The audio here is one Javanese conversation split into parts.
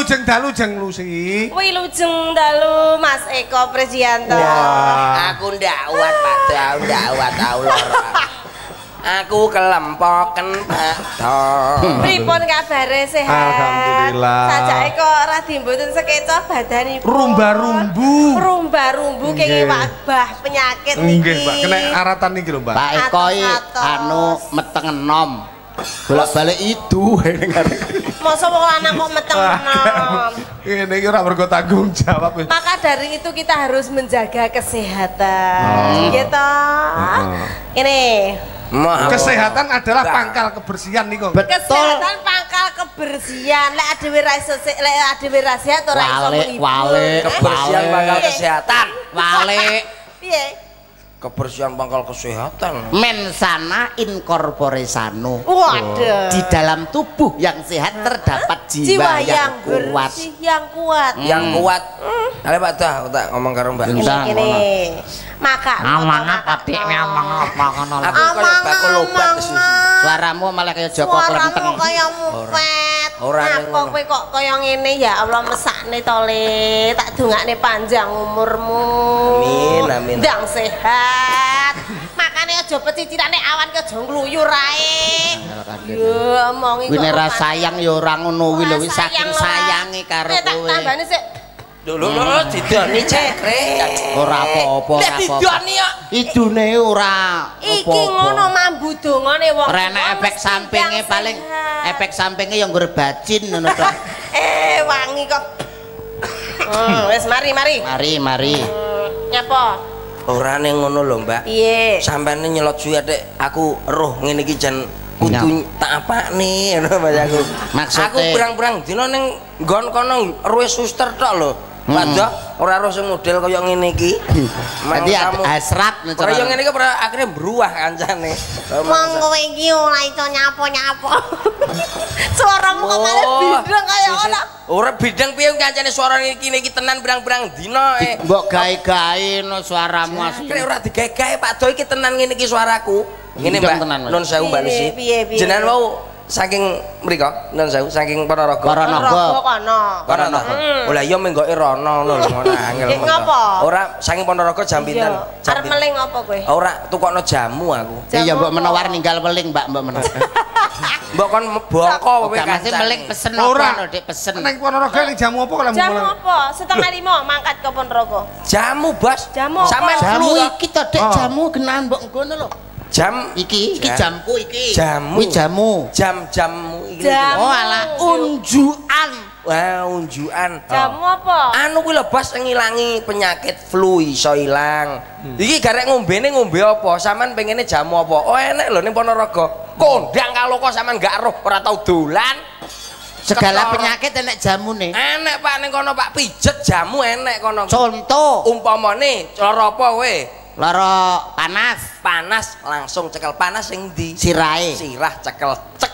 wilujeng dalu jeng Lucy. Wilujeng dalu Mas Eko Presianto. Wah. Aku ndak kuat Pak aku ndak kuat aku lara. Aku kelempoken Pak Do. Pripun kabare sehat? Alhamdulillah. Sajake kok ora dimboten sekeca badanipun. Rumba-rumbu. Rumba-rumbu kenging wabah penyakit niki. Nggih, Mbak. Kena aratan niki lho, Mbak. Pak Eko anu meteng enom. Bolak-balik itu ning arep. Masa wong lanang kok meteng enom. Ini iki ora mergo tanggung jawab. Maka dari itu kita harus menjaga kesehatan. Oh. Gitu. Ini Mah. Kesehatan adalah pangkal kebersihan niku. kesehatan pangkal kebersihan. Lek adewe ra iso lek adewe ra sehat ora iso Wale, menghibur. wale, Eh? Kebersihan pangkal kesehatan. Wale Piye? Kebersihan pangkal kesehatan. mensana incorpore sano. Waduh. Di dalam tubuh yang sehat terdapat jiwa, yang, kuat. bersih, yang kuat. Yang kuat. Ayo Pak aku tak ngomong karo Mbak. Ini. Gini. Maka Ngomong apa dik ngomong apa ngono. Aku kayak bakul obat sih. Suaramu malah kayak Joko Suaramu Klenteng. kaya mupet. Ora, Apa ngono. kowe kok kaya ngene ya Allah mesakne to Le. Tak dongakne panjang umurmu. Amin, amin. Ndang sehat. Makane aja pecicirane awan ke aja ngluyur ae. Ya omongi Kuwi kok nek sayang ya ora ngono kuwi lho saking sayange karo Eh, tak kowe. tambane sik. Dulu dulu didoni cekrek. Ora apa-apa, ora Lah apa-apa. didoni kok. Idune ora Iki apa-apa. ngono mambu dongane wong. Rene tua efek sampinge paling efek sampinge yang nggur bacin ngono tok. Eh wangi kok. Hmm, wis mari mari. Mari, mari. Hmm, Nyapa? Ora ning ngono lho, Mbak. Piye? Sampane nyelot suwi atik aku roh ngene iki jan kudu tak apakne ngono aku. Maksudnya- aku pirang-pirang dina ning nggon kono ruwe suster tok lho. Mm-mm. Do, ora roh sing model kaya ngene iki. Dadi hasrat Ora yo ngene iki ora akhirnya beruah kancane. Wong kowe iki ora iso nyapo-nyapo. Suaramu kok malah kaya Oh, si- si- ngono. Ora bidang piye kancane suara iki iki tenan pirang-pirang dina eh. Mbok gawe-gawe no suaramu asli. Akhirnya ora digawe Pak Do iki tenan ngene iki suaraku. Ngene Mbak. Nun sewu Mbak piye? Jenengan wau saking mriko nun sewu saking Ponorogo. Ponorogo. Rogo kono. Oh lah iya menggoke rono ngono lho ngono angel. Dek, ngono. ngopo? Ora saking Ponorogo jam pinten? Iya. Arep meling apa kowe? Ora tukokno jamu aku. Ya ya mbok menawar ninggal weling, Mbak, mbok menawar. Mbok kon bongko kowe Gak masih kancane. meling pesen Ora. apa no, Dik, pesen. Ning Ponorogo ning jamu apa kalau Jamu apa? Setengah lima mangkat ke Ponorogo. Jamu, Bos. Jamu? Sampeyan Jamu iki to, Dik, Oh. jamu genan mbok ngono lho. Jam Iki, iki Jam. jamku iki. Jamu. Jamu. jam-jamu iki. Jamu. Oh alah unjukan. Wah, unjukan. Jamu apa? Anu kuwi lho Bos ngilangi penyakit flu iso ilang. Iki garek ngombene ngombe apa? Saman pengene jamu apa? Oh enek lho ning Ponorogo. Kondang kalau kok sampean gak roh ora tau dolan. Segala Ketara. penyakit enek jamune. Enek Pak ning kono Pak pijet jamu enek kono. Contoh, Umpamane lara apa kowe? Lara panas, Panas langsung cekel panas sing ndi? sirahe. Sirah cekel cek.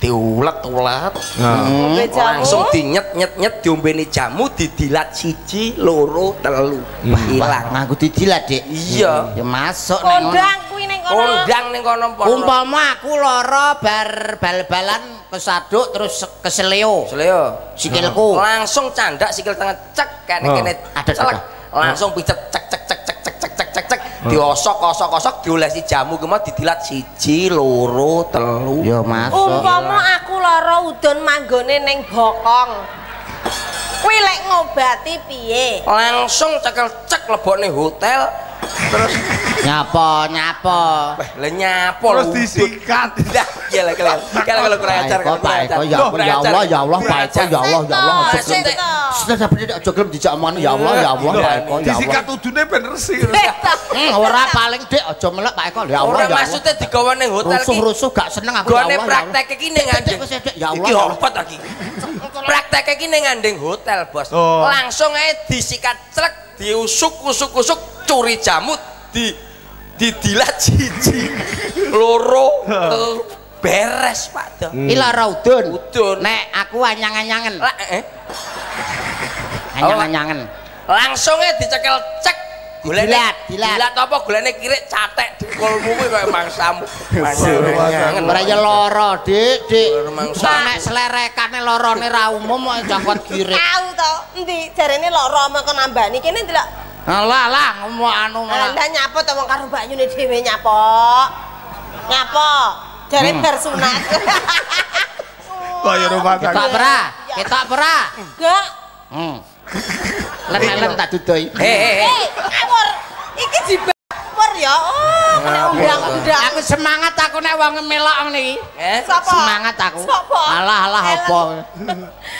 Diulet-ulet. Jamu. Langsung dinyet nyet nyet diombeni jamu didilat siji loro telu. Wah, ilang. Nganggo didilat, Dik. Iya. Ya masuk ning ngono. Kondang kuwi ning kono. Kondang ning kono. Umpama aku lara bar bal-balan kesaduk terus keseleo Seleo. sikilku. Langsung candak sikil tengah cek kene Oh. kene Ada. Langsung pijet cek cek cek. Diosok kosok kosok diolesi jamu kemau didilat siji loro telu. Ya masuk. Umpama aku lara udon manggone ning bokong. Kuwi lek ngobati piye? Langsung cekel cek lebokne hotel terus Nyapa, nyapa. Wah, lah nyapo Terus disikat. Dah, iya lah kalau kalau kalau kurang ajar Eko, Pak Eko, ya ya. Allah, ya Allah, Pak Eko, ya Allah, ya Allah. Aja gelem. Sudah sampai tidak aja gelem dijak omongan ya Allah, ya Allah, Pak Eko, ya Allah. Disikat udune ben resik. Hmm, ora paling Dik, aja melek Pak Eko, ya Allah, Ora ya Allah. maksudnya digawe ning hotel iki. Rusuh-rusuh gak seneng aku ya Gone Allah. ya Allah. praktek iki ning Dik, ya Allah, Iki ya lagi. Praktek iki ning andeng hotel, Bos. Oh. Langsung ae disikat celek, diusuk-usuk-usuk curi jamu di didilat siji loro beres Pak Do. Iki lara udun. Udun. Nek aku anyang-anyangen. Lah, eh, Anyang-anyangen. langsung ae dicekel cek golene Dilat, dilat. dilat apa golene kirik catek Tukulmu kuwi kaya mangsamu. Ora ya lara, Dik, Dik. Nek slerekane larane ra umum kok cangkot girit. Tahu to, endi jarene lara kok nambani kene ndelok. Alah, lah ngomong anu malah. Lah nyapa to wong karo mbaknyune dhewe nyapa. Nyapa? Jare Hmm. bar sunat. Kaya rumah Ketok tangga. pera, ketok pera. Enggak. Hmm. Len-len tak dudoi. Hei, hei, hei. Eh, awor. Iki jibawor ya. Oh, kena undang-undang. Aku semangat aku nek wong melok niki. Eh, Sapa? Semangat aku. Sapa? Alah, alah apa.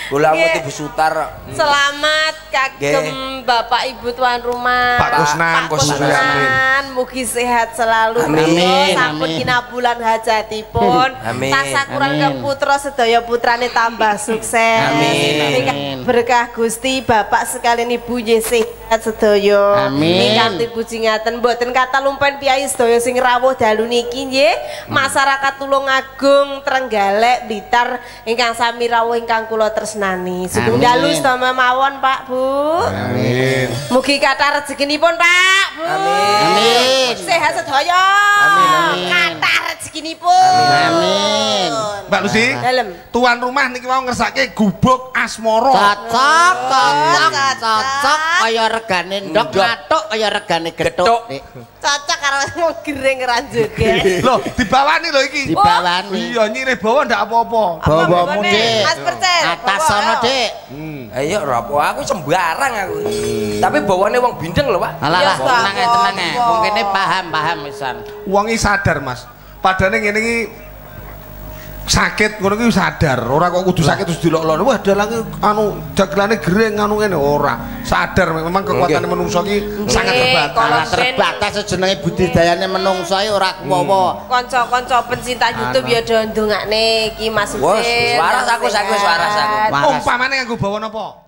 bola Nggih. putih Busutar. Selamat kagem Bapak Ibu tuan rumah. Pak Kusnan, Pak Kusnan. Mugi sehat selalu. Amin, Sampun amin. kina bulan hajatipun. Amin. Tasakuran Amin. ke putra sedaya putrane tambah sukses. Amin. Berkah Gusti Bapak sekalian Ibu nggih sehat sedaya. Amin. Ingkang dipuji ngaten mboten kata lumpen piyai sedaya sing rawuh dalu niki nggih. Masyarakat Tulungagung Trenggalek Blitar ingkang sami rawuh ingkang kula tresnani. Sugeng dalu sedaya mawon Pak Bu. Amin. Mugi kathah rezekinipun Pak Bu. Amin. Amin. Sehat sedaya. Amin, amin. Kathah rezekinipun. Amin. Mbak Lucy, Dalem. tuan rumah niki mau ngersake gubuk asmara. Cocok, cocok, Cocok. kaya regane ndok ngatuk kaya regane Gethuk. Cocok karo wong gering ranjoget. Loh, dibawani lho iki. Dibawani. Iya, nyire bawa ndak apa-apa. Bawamu, Apa Dik. Mas Percel. Atas sono, ayo. Dik. Ayo rapo aku sembarang aku. Tapi bawane wong bindeng lho, Pak. Alah, tenang ae, tenang ae. apa-apa. Mungkin paham, paham pisan. Wong iki sadar, Mas. Padane ngene iki sakit ngono iki sadar. Ora kok kudu sakit terus dilok-lok. Wah, dalange anu jagelane gering anu ngene ora. Sadar memang kekuatan Nggih. menungso iki sangat terbatas. Alah terbatas jenenge budidayane menungso ae ora kuwowo. Kanca-kanca pencinta YouTube ya do ndongakne iki Mas Wes, Husin. waras aku, aku, waras aku. Umpamane nganggo bawa napa?